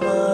my